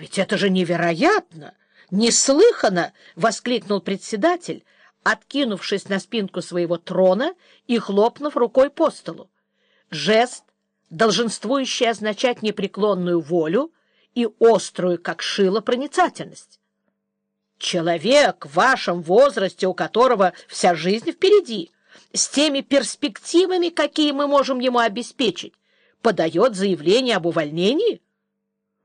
ведь это же невероятно! Неслыханно! — воскликнул председатель, откинувшись на спинку своего трона и хлопнув рукой по столу. Жест, долженствующий означать непреклонную волю и острую, как шило, проницательность. Человек в вашем возрасте, у которого вся жизнь впереди, с теми перспективами, какие мы можем ему обеспечить, подает заявление об увольнении?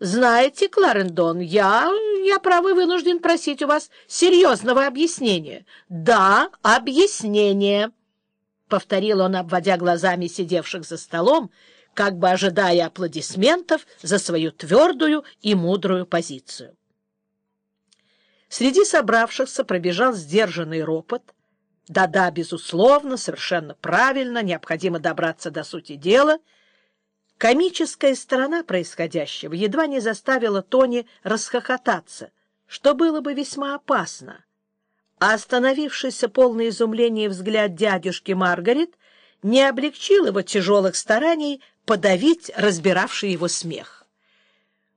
Знаете, Кларендон, я, я, право, вынужден просить у вас серьезного объяснения. Да, объяснение, — повторил он, обводя глазами сидевших за столом, как бы ожидая аплодисментов за свою твердую и мудрую позицию. Среди собравшихся пробежал сдержанный ропот. Да-да, безусловно, совершенно правильно, необходимо добраться до сути дела — Комическая сторона происходящего едва не заставила Тони расхохотаться, что было бы весьма опасно. А остановившийся полное изумление взгляд дядюшки Маргарет не облегчил его тяжелых стараний подавить разбиравший его смех.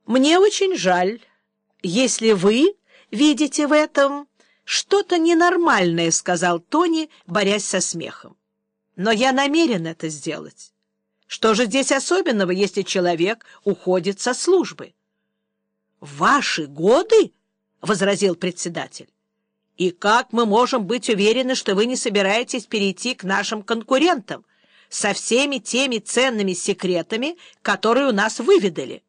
«Мне очень жаль, если вы видите в этом что-то ненормальное», — сказал Тони, борясь со смехом. «Но я намерен это сделать». Что же здесь особенного, если человек уходит со службы? — Ваши годы? — возразил председатель. — И как мы можем быть уверены, что вы не собираетесь перейти к нашим конкурентам со всеми теми ценными секретами, которые у нас выведали?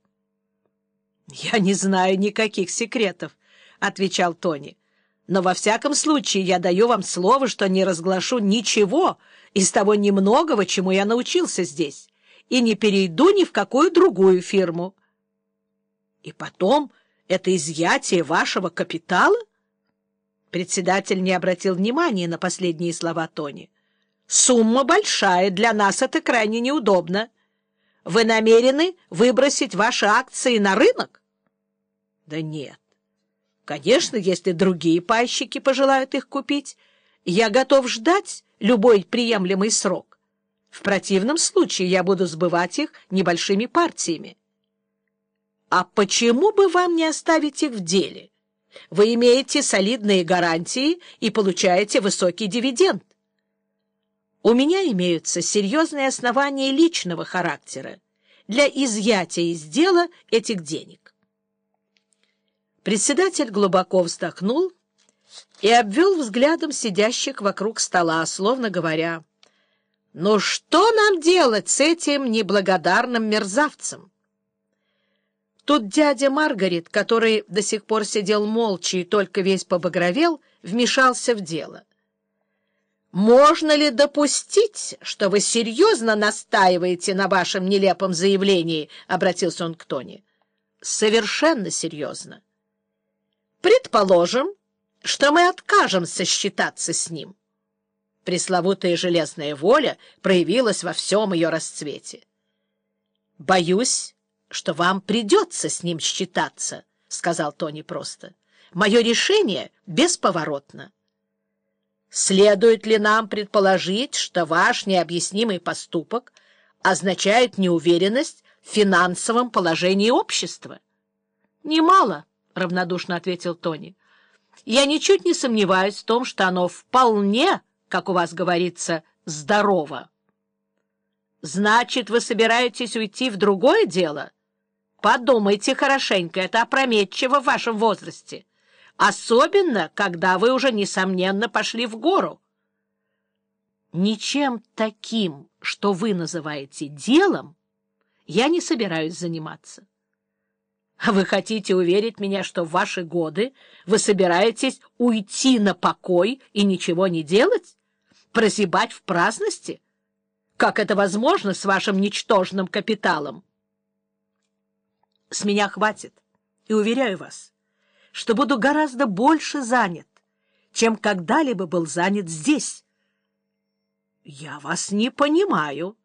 — Я не знаю никаких секретов, — отвечал Тони. — Но во всяком случае я даю вам слово, что не разглашу ничего из того немногого, чему я научился здесь и не перейду ни в какую другую фирму. И потом это изъятие вашего капитала? Председатель не обратил внимания на последние слова Тони. Сумма большая, для нас это крайне неудобно. Вы намерены выбросить ваши акции на рынок? Да нет. Конечно, если другие пайщики пожелают их купить, я готов ждать любой приемлемый срок. В противном случае я буду сбывать их небольшими партиями. А почему бы вам не оставить их в деле? Вы имеете солидные гарантии и получаете высокий дивиденд. У меня имеются серьезные основания личного характера для изъятия из дела этих денег. Председатель глубоко вздохнул и обвел взглядом сидящих вокруг стола, словно говоря — но что нам делать с этим неблагодарным мерзавцем? Тут дядя Маргарет, который до сих пор сидел молча и только весь побагровел, вмешался в дело. «Можно ли допустить, что вы серьезно настаиваете на вашем нелепом заявлении?» — обратился он к Тони. «Совершенно серьезно. Предположим, что мы откажемся считаться с ним» пресловутая железная воля проявилась во всем ее расцвете. — Боюсь, что вам придется с ним считаться, — сказал Тони просто. — Мое решение бесповоротно. Следует ли нам предположить, что ваш необъяснимый поступок означает неуверенность в финансовом положении общества? — Немало, — равнодушно ответил Тони. — Я ничуть не сомневаюсь в том, что оно вполне как у вас говорится, здорово. Значит, вы собираетесь уйти в другое дело? Подумайте хорошенько, это опрометчиво в вашем возрасте. Особенно, когда вы уже, несомненно, пошли в гору. Ничем таким, что вы называете делом, я не собираюсь заниматься. А вы хотите уверить меня, что в ваши годы вы собираетесь уйти на покой и ничего не делать? Прозябать в праздности? Как это возможно с вашим ничтожным капиталом? С меня хватит, и уверяю вас, что буду гораздо больше занят, чем когда-либо был занят здесь. — Я вас не понимаю.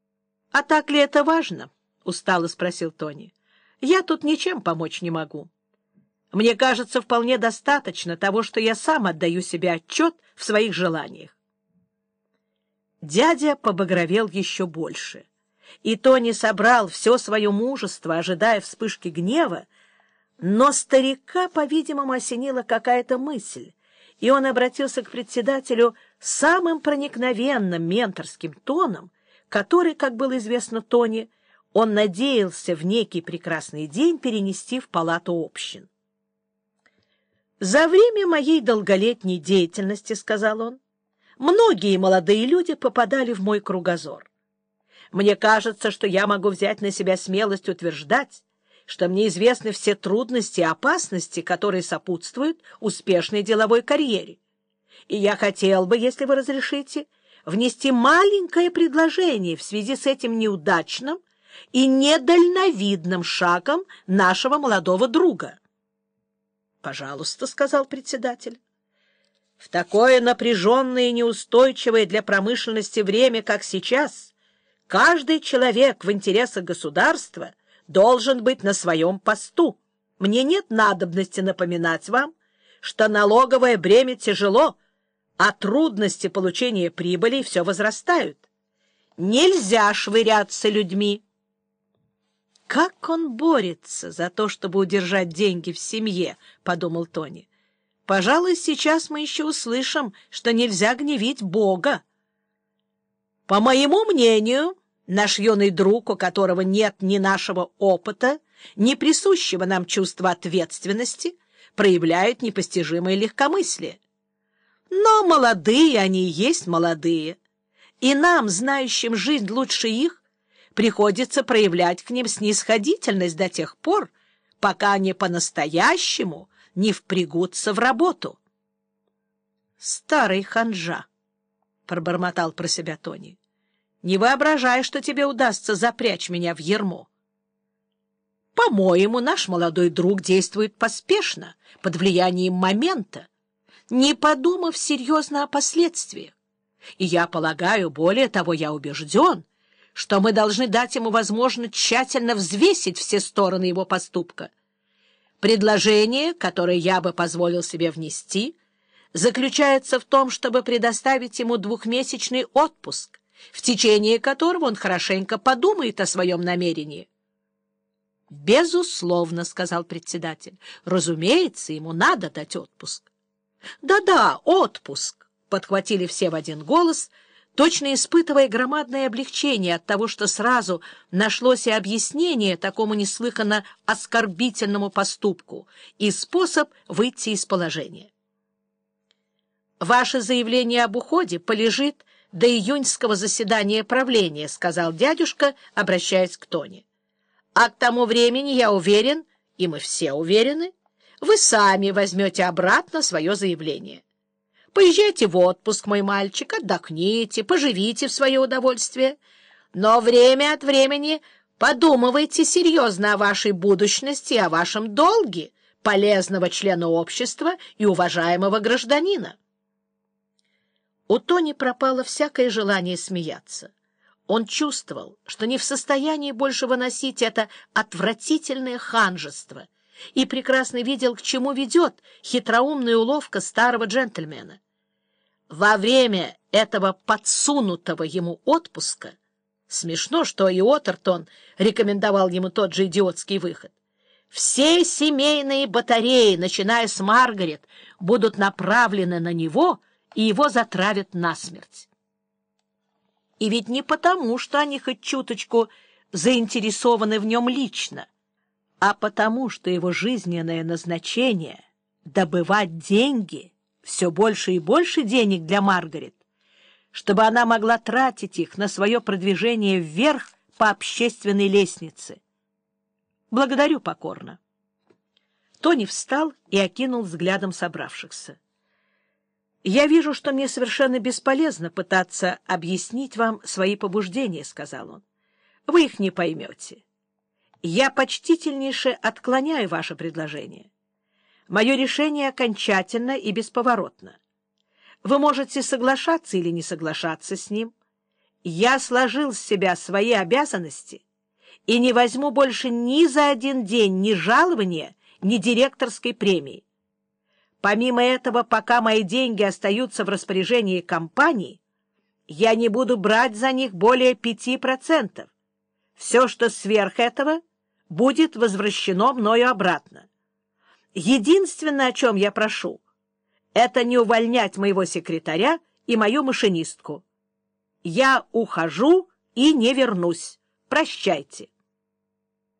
— А так ли это важно? — устало спросил Тони. Я тут ничем помочь не могу. Мне кажется, вполне достаточно того, что я сам отдаю себе отчет в своих желаниях. Дядя побагровел еще больше, и Тони собрал все свое мужество, ожидая вспышки гнева, Но старика, по-видимому, осенила какая-то мысль, и он обратился к председателю самым проникновенным менторским тоном, который, как было известно Тони, он надеялся в некий прекрасный день перенести в палату общин. «За время моей долголетней деятельности, — сказал он, — многие молодые люди попадали в мой кругозор. Мне кажется, что я могу взять на себя смелость утверждать, что мне известны все трудности и опасности, которые сопутствуют успешной деловой карьере. И я хотел бы, если вы разрешите, внести маленькое предложение в связи с этим неудачным и недальновидным шагом нашего молодого друга. — Пожалуйста, — сказал председатель. — В такое напряженное и неустойчивое для промышленности время, как сейчас, каждый человек в интересах государства — должен быть на своем посту. Мне нет надобности напоминать вам, что налоговое бремя тяжело, а трудности получения прибыли все возрастают. Нельзя швыряться людьми. «Как он борется за то, чтобы удержать деньги в семье?» — подумал Тони. «Пожалуй, сейчас мы еще услышим, что нельзя гневить Бога». «По моему мнению...» Наш юный друг, у которого нет ни нашего опыта, ни присущего нам чувства ответственности, проявляют непостижимое легкомыслие. Но молодые они и есть молодые, и нам, знающим жизнь лучше их, приходится проявлять к ним снисходительность до тех пор, пока они по-настоящему не впрягутся в работу. «Старый ханжа», — пробормотал про себя Тони. Не воображай, что тебе удастся запрячь меня в ермо. По-моему, наш молодой друг действует поспешно, под влиянием момента, не подумав серьезно о последствиях. И я полагаю, более того, я убежден, что мы должны дать ему возможность тщательно взвесить все стороны его поступка. Предложение, которое я бы позволил себе внести, заключается в том, чтобы предоставить ему двухмесячный отпуск, в течение которого он хорошенько подумает о своем намерении. — Безусловно, — сказал председатель. — Разумеется, ему надо дать отпуск. Да — Да-да, отпуск, — подхватили все в один голос, точно испытывая громадное облегчение от того, что сразу нашлось и объяснение такому неслыханно оскорбительному поступку и способ выйти из положения. Ваше заявление об уходе полежит до июньского заседания правления, — сказал дядюшка, обращаясь к Тоне. — А к тому времени, я уверен, и мы все уверены, вы сами возьмете обратно свое заявление. Поезжайте в отпуск, мой мальчик, отдохните, поживите в свое удовольствие, но время от времени подумывайте серьезно о вашей будущности и о вашем долге полезного члена общества и уважаемого гражданина. У Тони пропало всякое желание смеяться. Он чувствовал, что не в состоянии больше выносить это отвратительное ханжество, и прекрасно видел, к чему ведет хитроумная уловка старого джентльмена. Во время этого подсунутого ему отпуска смешно, что и Отертон рекомендовал ему тот же идиотский выход. Все семейные батареи, начиная с Маргарет, будут направлены на него — и его затравят насмерть. И ведь не потому, что они хоть чуточку заинтересованы в нем лично, а потому, что его жизненное назначение — добывать деньги, все больше и больше денег для Маргарет, чтобы она могла тратить их на свое продвижение вверх по общественной лестнице. Благодарю покорно. Тони встал и окинул взглядом собравшихся. «Я вижу, что мне совершенно бесполезно пытаться объяснить вам свои побуждения», — сказал он. «Вы их не поймете. Я почтительнейше отклоняю ваше предложение. Мое решение окончательно и бесповоротно. Вы можете соглашаться или не соглашаться с ним. Я сложил с себя свои обязанности и не возьму больше ни за один день ни жалования, ни директорской премии. Помимо этого, пока мои деньги остаются в распоряжении компании, я не буду брать за них более пяти процентов. Все, что сверх этого, будет возвращено мною обратно. Единственное, о чем я прошу, это не увольнять моего секретаря и мою машинистку. Я ухожу и не вернусь. Прощайте.